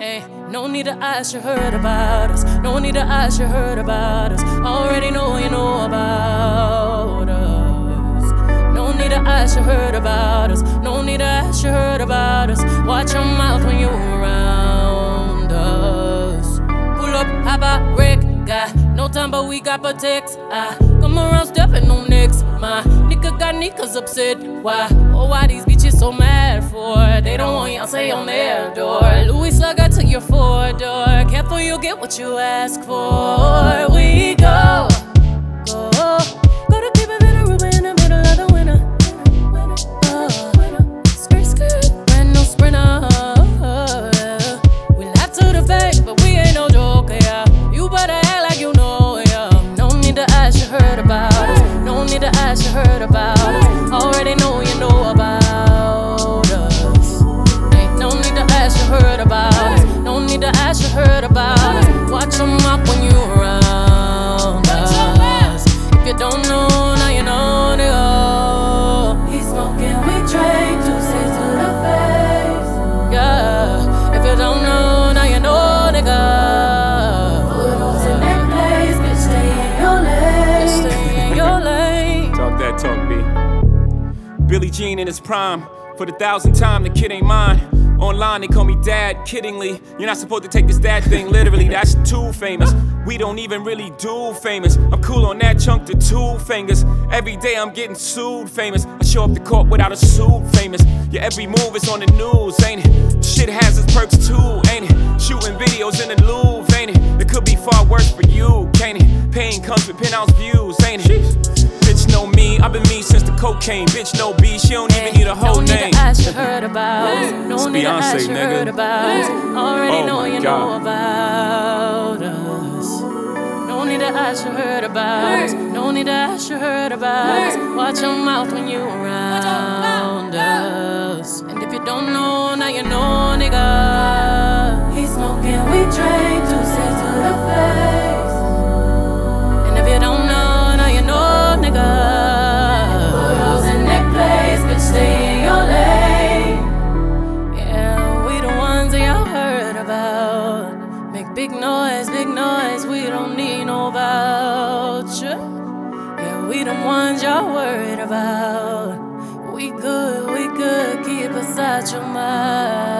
Hey, no need to ask, you heard about us. No need to ask, you heard about us. Already know you know about us. No need to ask, you heard about us. No need to ask, you heard about us. Watch your mouth when you're around us. Pull up, how about Rick? Got no time, but we got protects. Ah, come around stepping on necks. My nigga got niggas upset. Why? Oh, why these bitches so mad for? They don't want y'all say on their door. Your four door. Careful, you get what you ask for. We go, go, go to keep it in a Aruba in the middle of the winter. Uh, skirt, skirt, brand new sprinter. We laugh to the bank, but we ain't no joker, yeah. You better act like you know, yeah. No need to ask, you heard about us. No need to ask, you heard about us. Already Billie Jean in his prime. For the thousandth time, the kid ain't mine. Online, they call me dad, kiddingly. You're not supposed to take this dad thing literally, that's too famous. We don't even really do famous. I'm cool on that chunk to two fingers. Every day I'm getting sued famous. I show up to court without a suit famous. Yeah, every move is on the news, ain't it? Shit has its perks too, ain't it? Shooting videos in the Louvre, ain't it? It could be far worse for you, can't it? Pain comes with penthouse views, ain't it? Bitch know cocaine. Bitch know B, she don't even need a whole no name. need to ask, you heard about. No It's need to Beyonce, ask, you nigga. heard about. Already Oh know my you God. know about us. No need to ask, you heard about us. No need to ask, you heard about us. Watch your mouth when you around big noise, big noise, we don't need no voucher. Yeah, we the ones y'all worried about. We good, we good, keep us out your mouth.